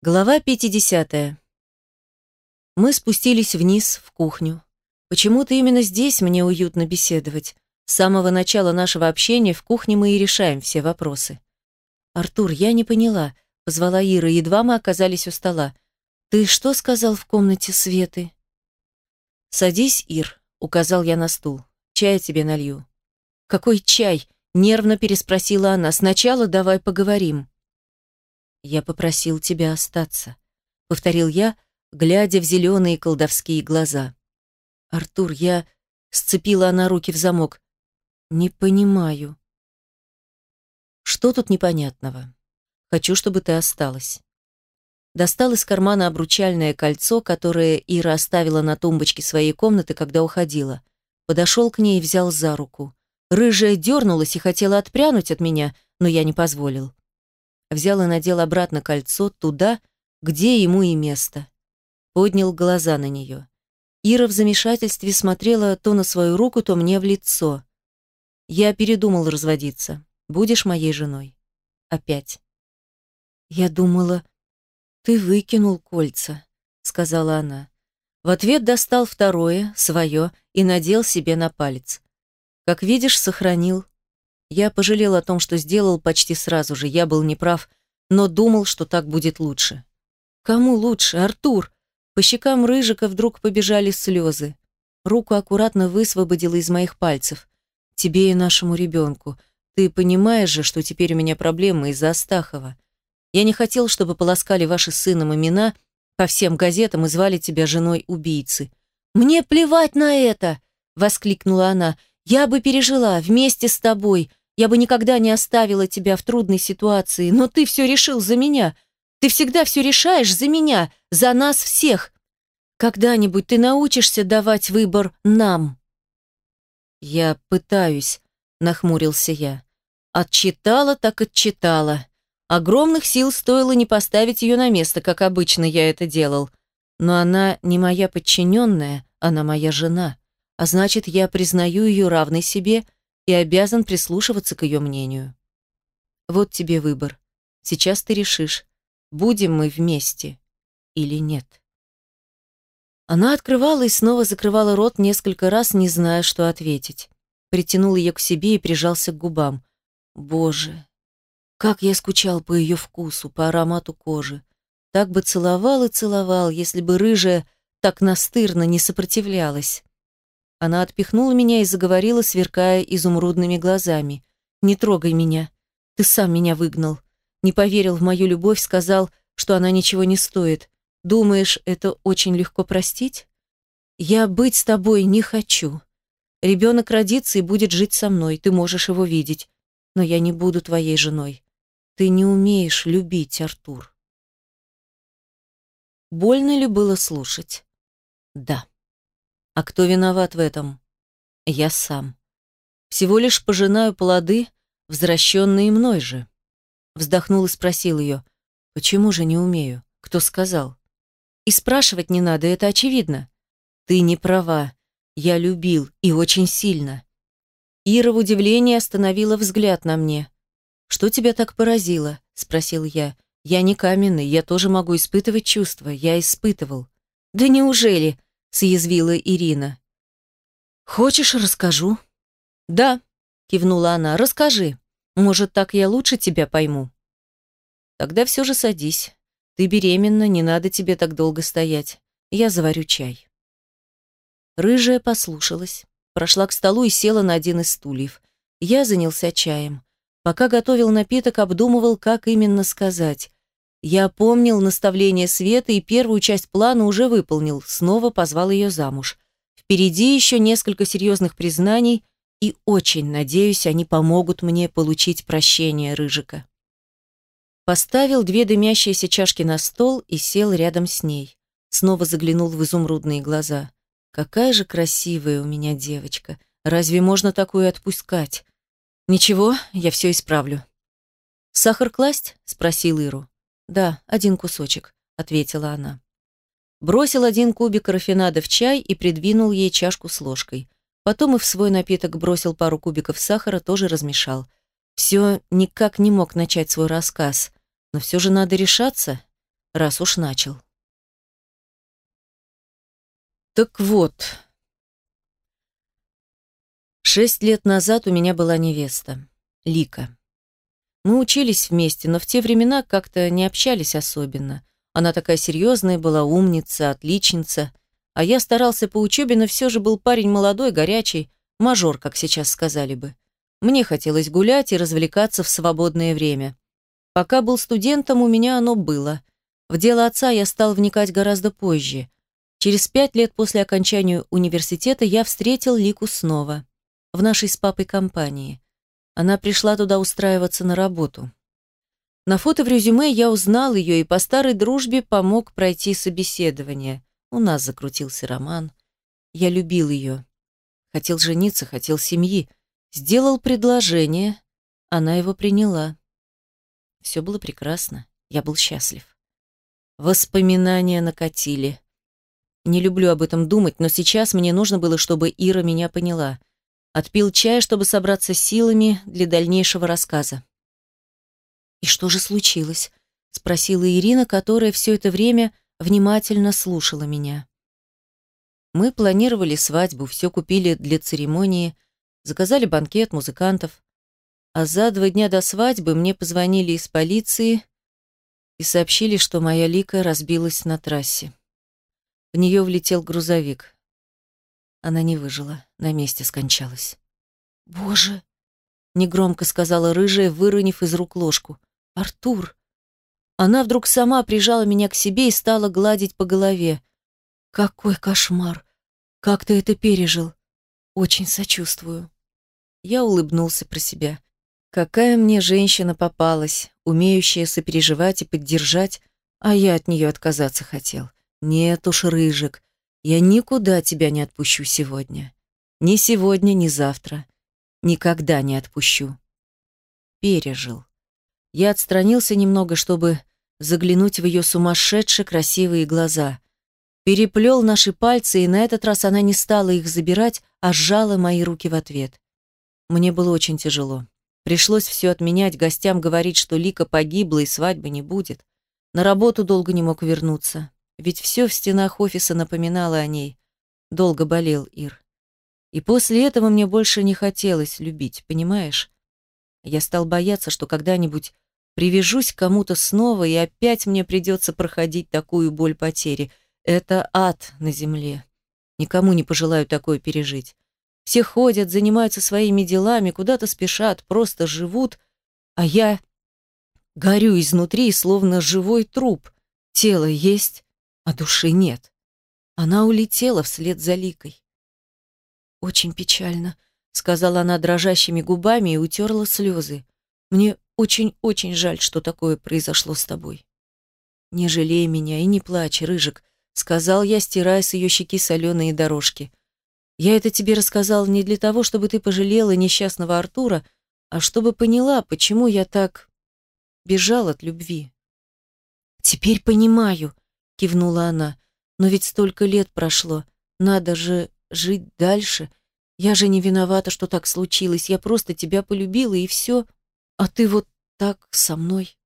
Глава 50. Мы спустились вниз, в кухню. Почему-то именно здесь мне уютно беседовать. С самого начала нашего общения в кухне мы и решаем все вопросы. «Артур, я не поняла», — позвала Ира, едва мы оказались у стола. «Ты что сказал в комнате Светы?» «Садись, Ир», — указал я на стул. «Чай тебе налью». «Какой чай?» — нервно переспросила она. «Сначала давай поговорим». «Я попросил тебя остаться», — повторил я, глядя в зеленые колдовские глаза. «Артур, я...» — сцепила она руки в замок. «Не понимаю». «Что тут непонятного? Хочу, чтобы ты осталась». Достал из кармана обручальное кольцо, которое Ира оставила на тумбочке своей комнаты, когда уходила. Подошел к ней и взял за руку. Рыжая дернулась и хотела отпрянуть от меня, но я не позволил взял и надел обратно кольцо туда, где ему и место. Поднял глаза на нее. Ира в замешательстве смотрела то на свою руку, то мне в лицо. Я передумал разводиться. Будешь моей женой. Опять. Я думала, ты выкинул кольца, сказала она. В ответ достал второе, свое, и надел себе на палец. Как видишь, сохранил. Я пожалел о том, что сделал почти сразу же. Я был неправ, но думал, что так будет лучше. Кому лучше, Артур? По щекам Рыжика вдруг побежали слезы. Руку аккуратно высвободила из моих пальцев. Тебе и нашему ребенку. Ты понимаешь же, что теперь у меня проблемы из-за Астахова. Я не хотел, чтобы полоскали ваши сыном имена по всем газетам и звали тебя женой убийцы. Мне плевать на это, воскликнула она. Я бы пережила вместе с тобой, я бы никогда не оставила тебя в трудной ситуации, но ты все решил за меня. Ты всегда все решаешь за меня, за нас всех. Когда-нибудь ты научишься давать выбор нам. Я пытаюсь, нахмурился я. Отчитала так отчитала. Огромных сил стоило не поставить ее на место, как обычно я это делал. Но она не моя подчиненная, она моя жена. А значит, я признаю ее равной себе – и обязан прислушиваться к ее мнению. Вот тебе выбор. Сейчас ты решишь, будем мы вместе или нет. Она открывала и снова закрывала рот несколько раз, не зная, что ответить. Притянул ее к себе и прижался к губам. Боже, как я скучал по ее вкусу, по аромату кожи. Так бы целовал и целовал, если бы рыжая так настырно не сопротивлялась. Она отпихнула меня и заговорила, сверкая изумрудными глазами. «Не трогай меня. Ты сам меня выгнал. Не поверил в мою любовь, сказал, что она ничего не стоит. Думаешь, это очень легко простить? Я быть с тобой не хочу. Ребенок родится и будет жить со мной, ты можешь его видеть. Но я не буду твоей женой. Ты не умеешь любить, Артур». Больно ли было слушать? Да. А кто виноват в этом? Я сам. Всего лишь пожинаю плоды, возвращенные мной же. Вздохнул и спросил ее, почему же не умею? Кто сказал? И спрашивать не надо, это очевидно. Ты не права. Я любил и очень сильно. Ира в удивлении остановила взгляд на мне. «Что тебя так поразило?» – спросил я. «Я не каменный, я тоже могу испытывать чувства. Я испытывал». «Да неужели?» Съязвила Ирина. «Хочешь, расскажу?» «Да», — кивнула она, — «расскажи. Может, так я лучше тебя пойму». «Тогда все же садись. Ты беременна, не надо тебе так долго стоять. Я заварю чай». Рыжая послушалась, прошла к столу и села на один из стульев. Я занялся чаем. Пока готовил напиток, обдумывал, как именно сказать. Я помнил наставление Светы и первую часть плана уже выполнил, снова позвал ее замуж. Впереди еще несколько серьезных признаний, и очень надеюсь, они помогут мне получить прощение Рыжика. Поставил две дымящиеся чашки на стол и сел рядом с ней. Снова заглянул в изумрудные глаза. Какая же красивая у меня девочка. Разве можно такую отпускать? Ничего, я все исправлю. Сахар класть? спросил Иру. «Да, один кусочек», — ответила она. Бросил один кубик рафинада в чай и придвинул ей чашку с ложкой. Потом и в свой напиток бросил пару кубиков сахара, тоже размешал. Все никак не мог начать свой рассказ. Но все же надо решаться. раз уж начал. Так вот, шесть лет назад у меня была невеста, Лика. Мы учились вместе, но в те времена как-то не общались особенно. Она такая серьезная была, умница, отличница. А я старался по учебе, но все же был парень молодой, горячий, мажор, как сейчас сказали бы. Мне хотелось гулять и развлекаться в свободное время. Пока был студентом, у меня оно было. В дело отца я стал вникать гораздо позже. Через пять лет после окончания университета я встретил Лику снова. В нашей с папой компании. Она пришла туда устраиваться на работу. На фото в резюме я узнал ее и по старой дружбе помог пройти собеседование. У нас закрутился роман. Я любил ее. Хотел жениться, хотел семьи. Сделал предложение. Она его приняла. Все было прекрасно. Я был счастлив. Воспоминания накатили. Не люблю об этом думать, но сейчас мне нужно было, чтобы Ира меня поняла. Отпил чай, чтобы собраться силами для дальнейшего рассказа. «И что же случилось?» — спросила Ирина, которая все это время внимательно слушала меня. Мы планировали свадьбу, все купили для церемонии, заказали банкет, музыкантов. А за два дня до свадьбы мне позвонили из полиции и сообщили, что моя Лика разбилась на трассе. В нее влетел грузовик. Она не выжила, на месте скончалась. «Боже!» — негромко сказала рыжая, выронив из рук ложку. «Артур!» Она вдруг сама прижала меня к себе и стала гладить по голове. «Какой кошмар! Как ты это пережил? Очень сочувствую». Я улыбнулся про себя. Какая мне женщина попалась, умеющая сопереживать и поддержать, а я от нее отказаться хотел. Нет уж, Рыжик, я никуда тебя не отпущу сегодня. Ни сегодня, ни завтра. Никогда не отпущу. Пережил. Я отстранился немного, чтобы заглянуть в ее сумасшедшие красивые глаза. Переплел наши пальцы, и на этот раз она не стала их забирать, а сжала мои руки в ответ. Мне было очень тяжело. Пришлось все отменять, гостям говорить, что Лика погибла и свадьбы не будет. На работу долго не мог вернуться. Ведь все в стенах офиса напоминало о ней. Долго болел Ир. И после этого мне больше не хотелось любить, понимаешь? Я стал бояться, что когда-нибудь привяжусь к кому-то снова, и опять мне придется проходить такую боль потери. Это ад на земле. Никому не пожелаю такое пережить. Все ходят, занимаются своими делами, куда-то спешат, просто живут, а я горю изнутри, словно живой труп. Тело есть, а души нет. Она улетела вслед за Ликой. «Очень печально», — сказала она дрожащими губами и утерла слезы. «Мне очень-очень жаль, что такое произошло с тобой». «Не жалей меня и не плачь, Рыжик», — сказал я, стирая с ее щеки соленые дорожки. «Я это тебе рассказал не для того, чтобы ты пожалела несчастного Артура, а чтобы поняла, почему я так бежал от любви». «Теперь понимаю», кивнула она. Но ведь столько лет прошло. Надо же жить дальше. Я же не виновата, что так случилось. Я просто тебя полюбила и все. А ты вот так со мной.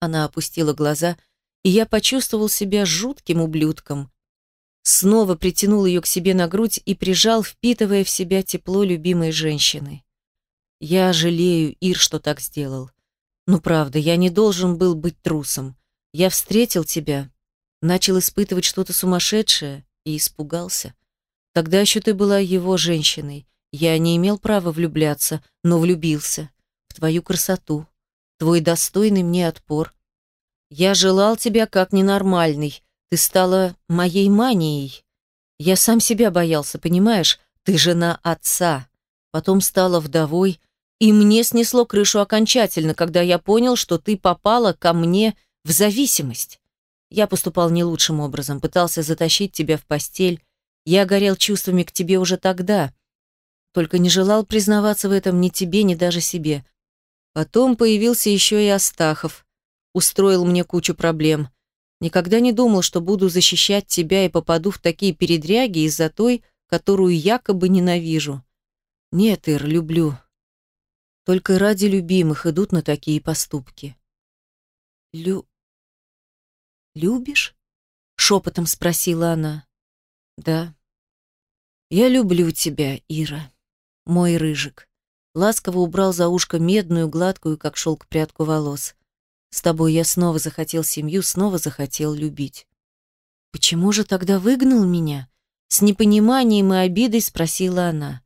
Она опустила глаза, и я почувствовал себя жутким ублюдком. Снова притянул ее к себе на грудь и прижал, впитывая в себя тепло любимой женщины. Я жалею, Ир, что так сделал. Ну правда, я не должен был быть трусом. Я встретил тебя, начал испытывать что-то сумасшедшее и испугался. Тогда еще ты была его женщиной. Я не имел права влюбляться, но влюбился. В твою красоту, твой достойный мне отпор. Я желал тебя как ненормальный. Ты стала моей манией. Я сам себя боялся, понимаешь? Ты жена отца. Потом стала вдовой, и мне снесло крышу окончательно, когда я понял, что ты попала ко мне в зависимость. Я поступал не лучшим образом, пытался затащить тебя в постель. Я горел чувствами к тебе уже тогда, только не желал признаваться в этом ни тебе, ни даже себе. Потом появился еще и Астахов, устроил мне кучу проблем. Никогда не думал, что буду защищать тебя и попаду в такие передряги из-за той, которую якобы ненавижу. Нет, Ир, люблю. Только ради любимых идут на такие поступки. Лю... «Любишь?» — шепотом спросила она. «Да. Я люблю тебя, Ира, мой рыжик». Ласково убрал за ушко медную, гладкую, как шелк, прядку волос. «С тобой я снова захотел семью, снова захотел любить». «Почему же тогда выгнал меня?» С непониманием и обидой спросила она.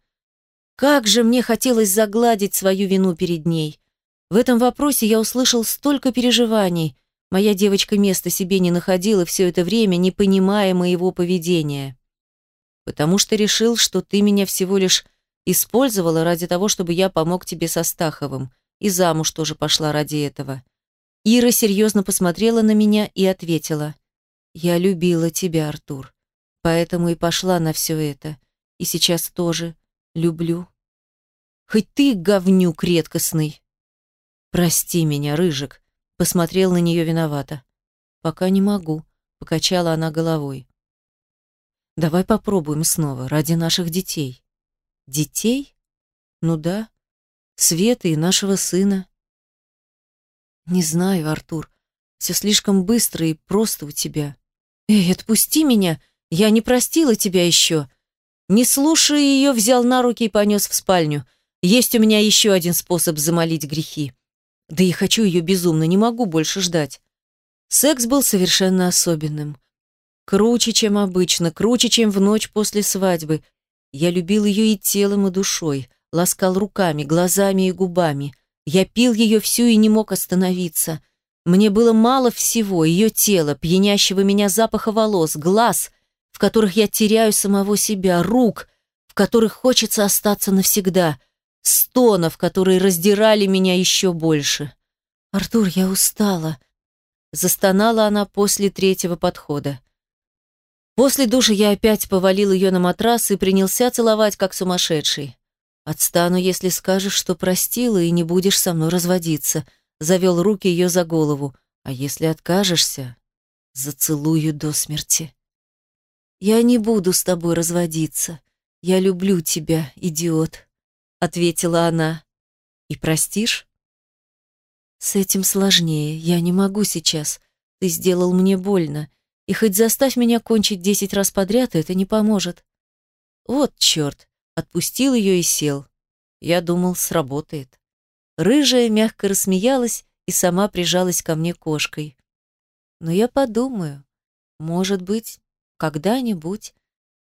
Как же мне хотелось загладить свою вину перед ней. В этом вопросе я услышал столько переживаний. Моя девочка места себе не находила все это время, не понимая моего поведения. Потому что решил, что ты меня всего лишь использовала ради того, чтобы я помог тебе со Стаховым, и замуж тоже пошла ради этого. Ира серьезно посмотрела на меня и ответила. «Я любила тебя, Артур, поэтому и пошла на все это. И сейчас тоже люблю. Хоть ты говнюк редкостный». «Прости меня, Рыжик», — посмотрел на нее виновато. «Пока не могу», — покачала она головой. «Давай попробуем снова, ради наших детей». «Детей? Ну да, Светы и нашего сына». «Не знаю, Артур, все слишком быстро и просто у тебя». «Эй, отпусти меня, я не простила тебя еще». Не слушая ее, взял на руки и понес в спальню. «Есть у меня еще один способ замолить грехи». Да и хочу ее безумно, не могу больше ждать. Секс был совершенно особенным. Круче, чем обычно, круче, чем в ночь после свадьбы. Я любил ее и телом, и душой, ласкал руками, глазами и губами. Я пил ее всю и не мог остановиться. Мне было мало всего, ее тела, пьянящего меня запаха волос, глаз, в которых я теряю самого себя, рук, в которых хочется остаться навсегда — стонов, которые раздирали меня еще больше. «Артур, я устала», — застонала она после третьего подхода. После душа я опять повалил ее на матрас и принялся целовать, как сумасшедший. «Отстану, если скажешь, что простила и не будешь со мной разводиться», — завел руки ее за голову. «А если откажешься, зацелую до смерти». «Я не буду с тобой разводиться. Я люблю тебя, идиот», — ответила она. «И простишь?» «С этим сложнее. Я не могу сейчас. Ты сделал мне больно. И хоть заставь меня кончить десять раз подряд, это не поможет». «Вот черт!» — отпустил ее и сел. Я думал, сработает. Рыжая мягко рассмеялась и сама прижалась ко мне кошкой. «Но я подумаю. Может быть, когда-нибудь,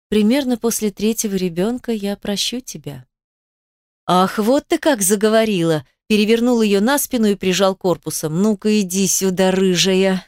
примерно после третьего ребенка, я прощу тебя». «Ах, вот ты как заговорила!» Перевернул ее на спину и прижал корпусом. «Ну-ка, иди сюда, рыжая!»